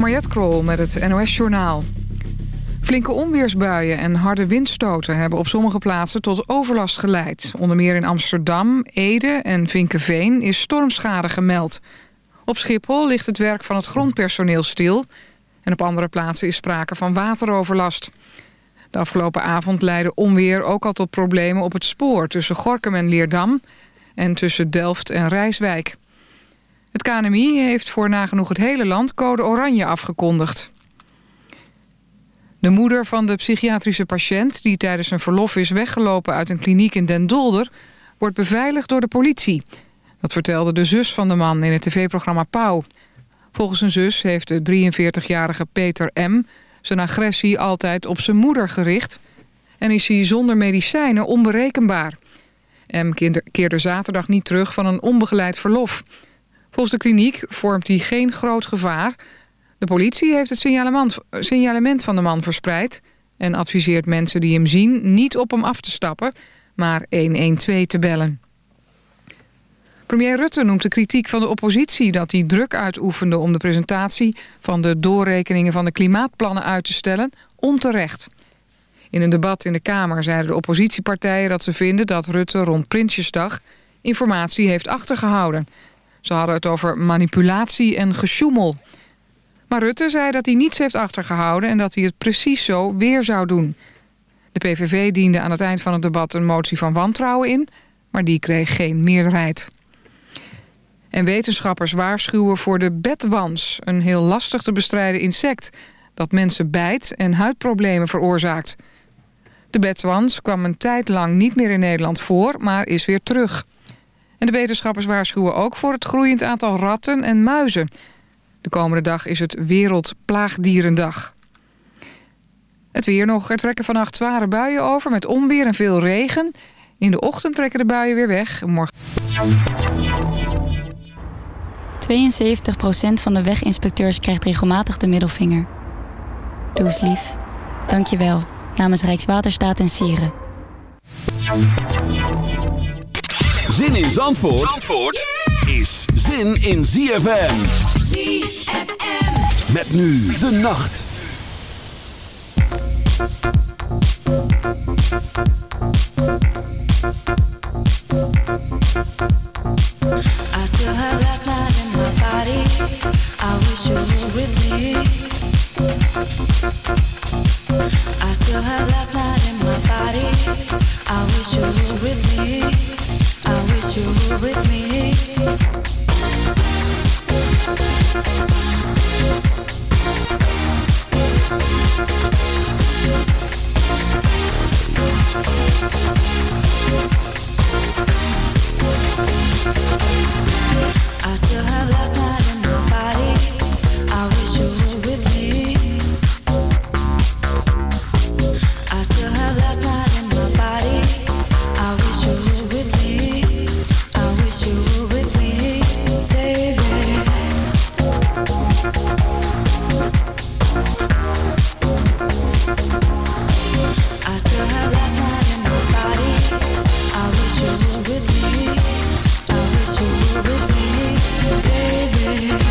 Mariette Krol met het NOS Journaal. Flinke onweersbuien en harde windstoten hebben op sommige plaatsen tot overlast geleid. Onder meer in Amsterdam, Ede en Vinkenveen is stormschade gemeld. Op Schiphol ligt het werk van het grondpersoneel stil... en op andere plaatsen is sprake van wateroverlast. De afgelopen avond leidde onweer ook al tot problemen op het spoor... tussen Gorkum en Leerdam en tussen Delft en Rijswijk. Het KNMI heeft voor nagenoeg het hele land code oranje afgekondigd. De moeder van de psychiatrische patiënt die tijdens zijn verlof is weggelopen uit een kliniek in Den Dolder... wordt beveiligd door de politie. Dat vertelde de zus van de man in het tv-programma Pauw. Volgens een zus heeft de 43-jarige Peter M. zijn agressie altijd op zijn moeder gericht... en is hij zonder medicijnen onberekenbaar. M. keerde zaterdag niet terug van een onbegeleid verlof... Volgens de kliniek vormt hij geen groot gevaar. De politie heeft het signalement van de man verspreid... en adviseert mensen die hem zien niet op hem af te stappen... maar 112 te bellen. Premier Rutte noemt de kritiek van de oppositie... dat hij druk uitoefende om de presentatie... van de doorrekeningen van de klimaatplannen uit te stellen... onterecht. In een debat in de Kamer zeiden de oppositiepartijen dat ze vinden... dat Rutte rond Prinsjesdag informatie heeft achtergehouden... Ze hadden het over manipulatie en gesjoemel. Maar Rutte zei dat hij niets heeft achtergehouden... en dat hij het precies zo weer zou doen. De PVV diende aan het eind van het debat een motie van wantrouwen in... maar die kreeg geen meerderheid. En wetenschappers waarschuwen voor de bedwans... een heel lastig te bestrijden insect... dat mensen bijt en huidproblemen veroorzaakt. De bedwans kwam een tijd lang niet meer in Nederland voor... maar is weer terug. En de wetenschappers waarschuwen ook voor het groeiend aantal ratten en muizen. De komende dag is het Wereldplaagdierendag. Het weer nog. Er trekken vannacht zware buien over met onweer en veel regen. In de ochtend trekken de buien weer weg. Morgen... 72% van de weginspecteurs krijgt regelmatig de middelvinger. Doe eens lief. Dank je wel. Namens Rijkswaterstaat en Sieren. Zin in Zandvoort, Zandvoort is zin in ZFM. ZFM. Met nu de nacht. I still have last night in my body. I wish you were with me. I still have last night in my body. I wish you were with me. I wish you were with me. I still have last night in my body. I wish you were you.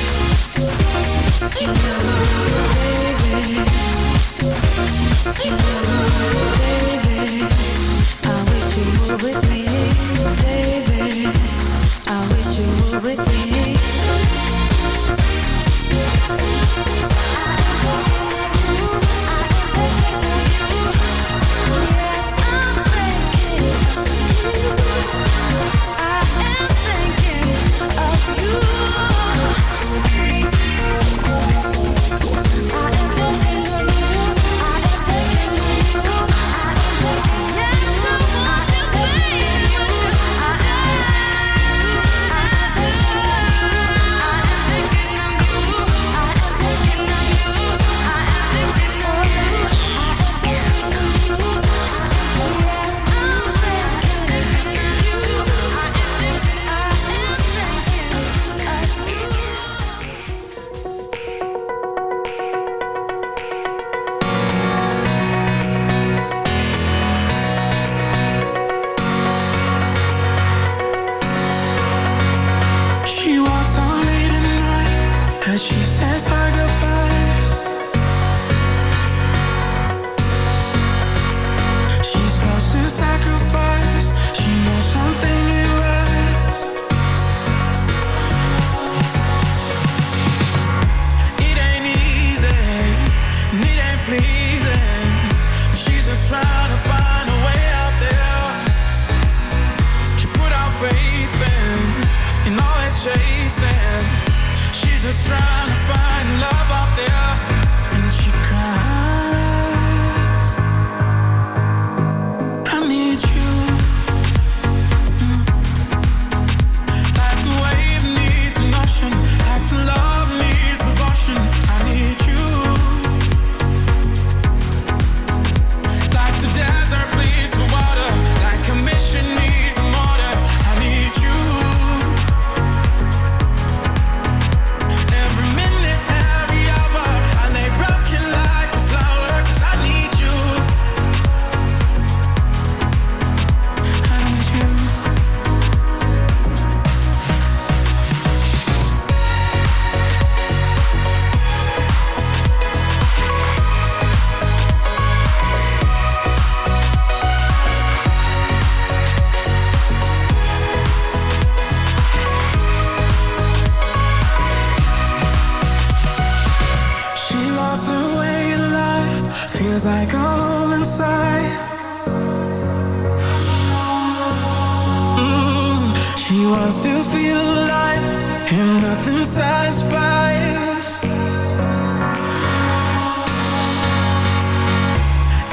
Mm, she wants to feel alive, and nothing satisfies.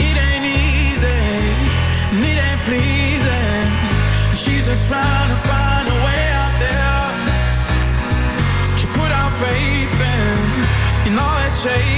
It ain't easy, and it ain't pleasing. She's just trying to find a way out there. She put our faith in, all that shade.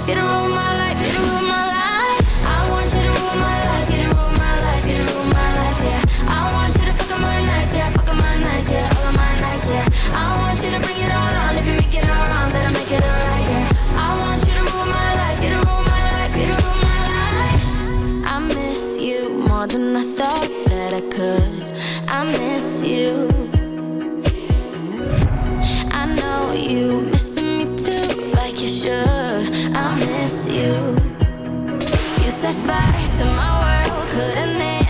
funeral, my life. butterfly to my world, couldn't it?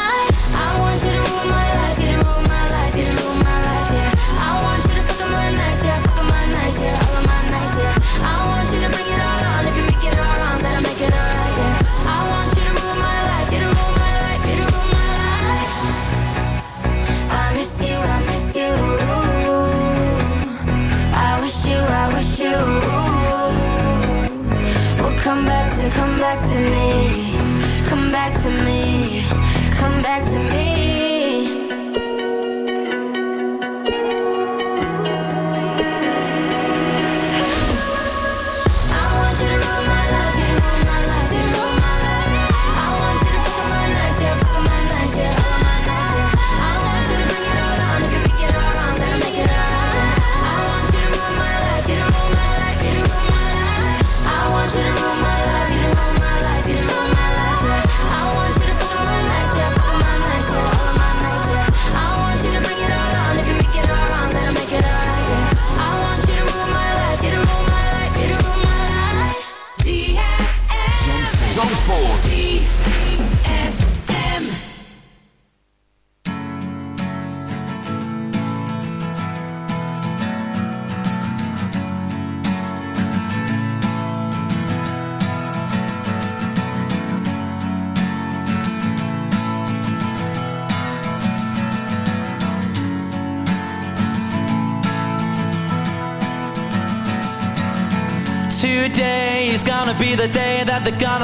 come back to me.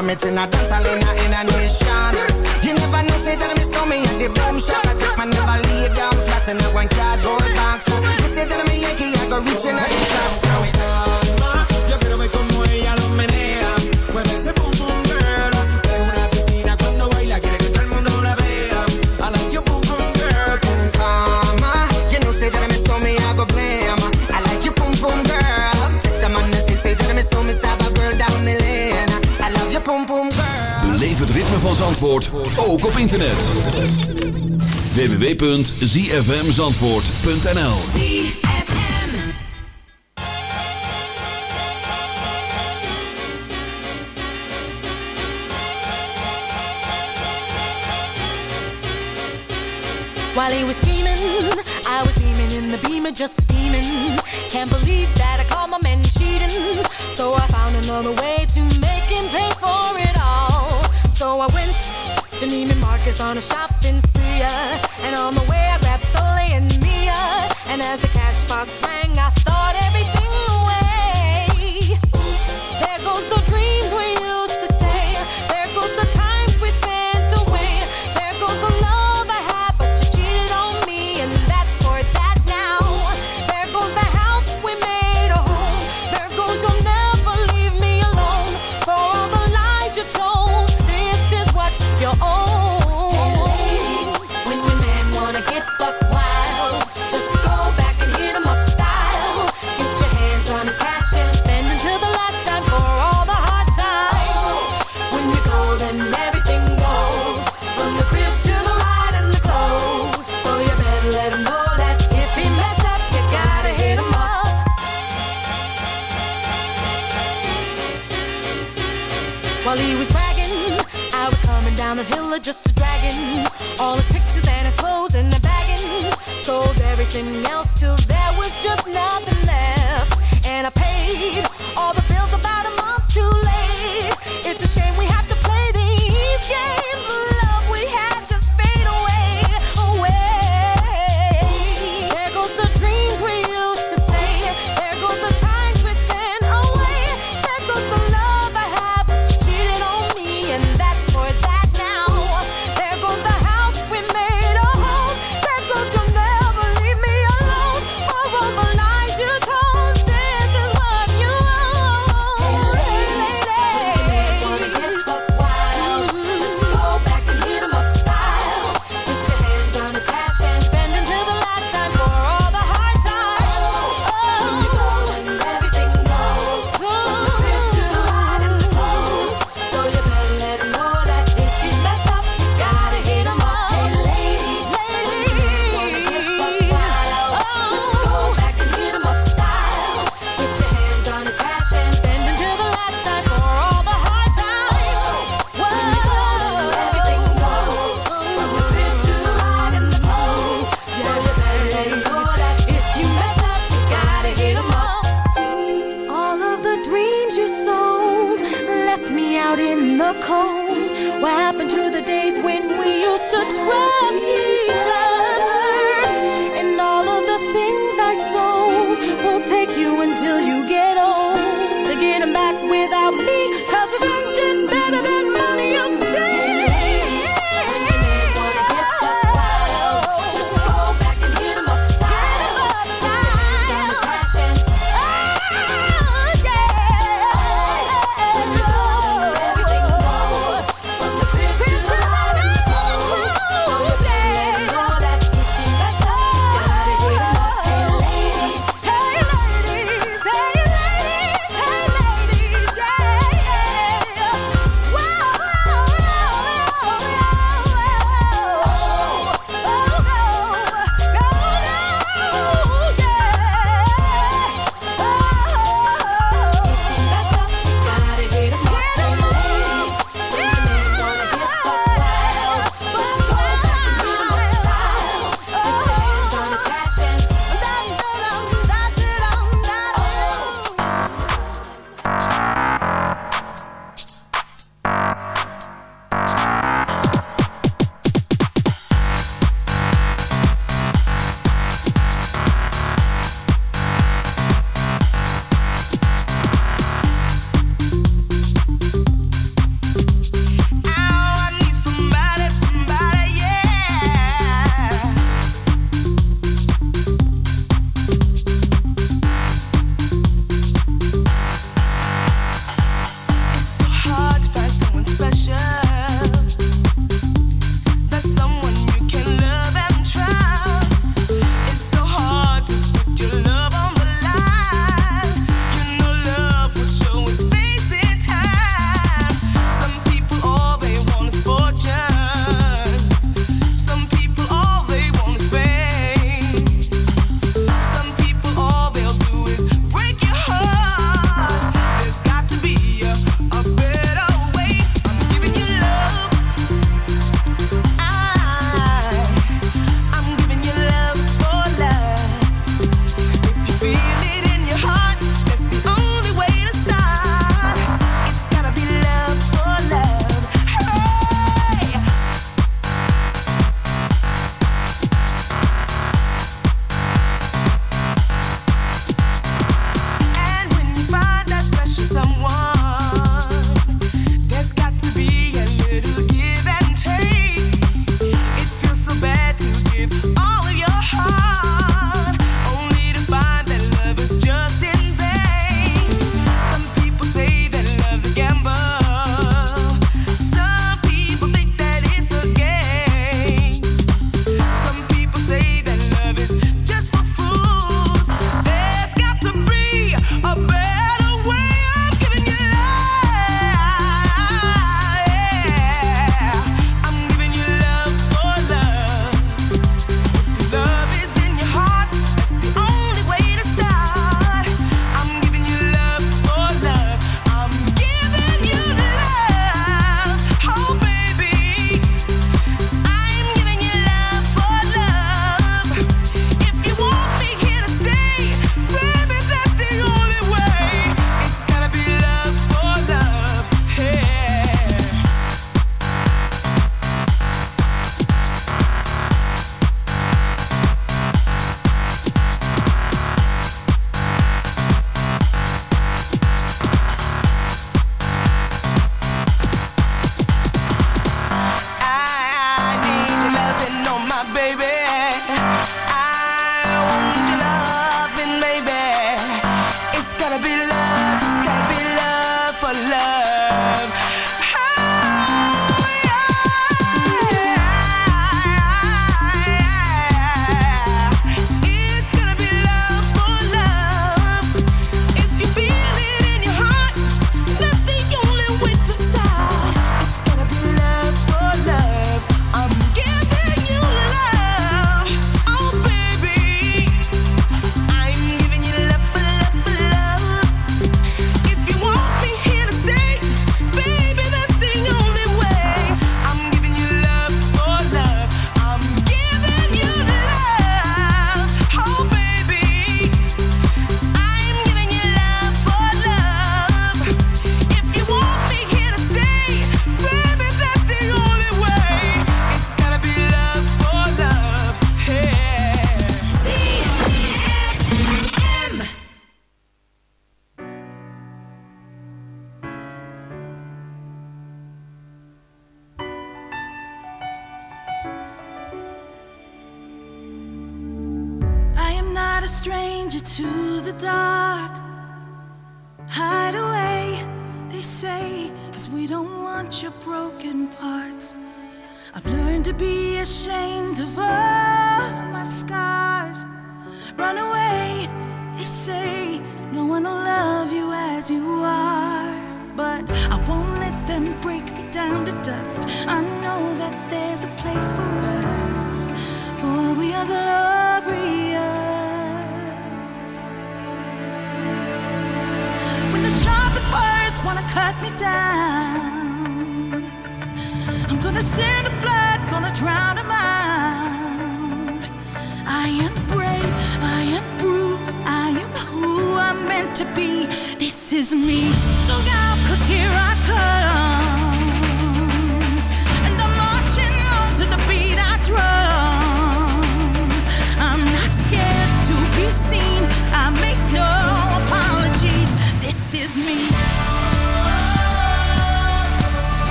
Ram it in a dance Zandvoort ook op internet. www.zfmzandvoort.nl While he was steaming, I was steaming in the beamer just steaming. Can't believe that I called my man cheating. So I found another way to make him pay for it all. So I went Janine and Marcus on a shopping spree, uh, and on the way I grabbed Soleil and Mia, and as the cash box rang, I thought.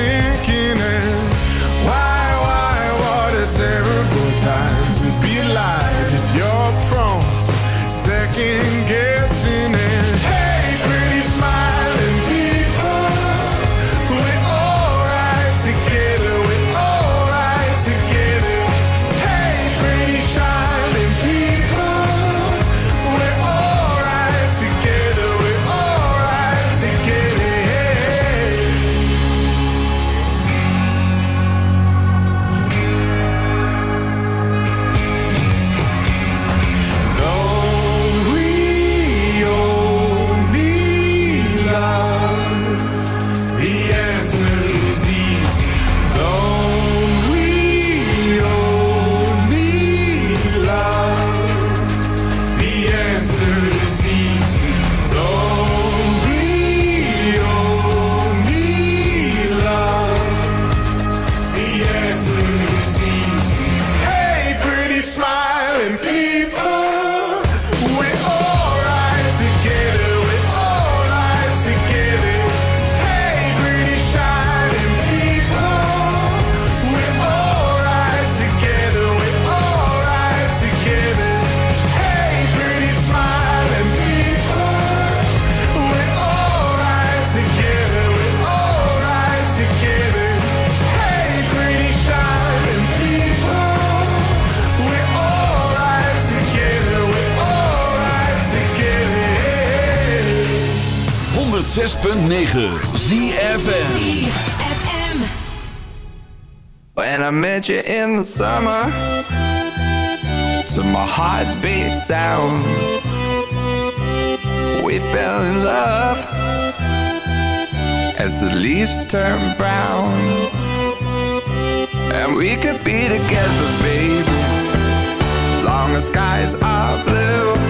overthinking it. Why, why, what a terrible time to be alive if you're prone to second 106.9 ZFM. When I met you in the summer, to my heartbeat sound, we fell in love as the leaves turn brown. And we could be together, baby, as long as skies are blue.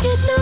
It's knows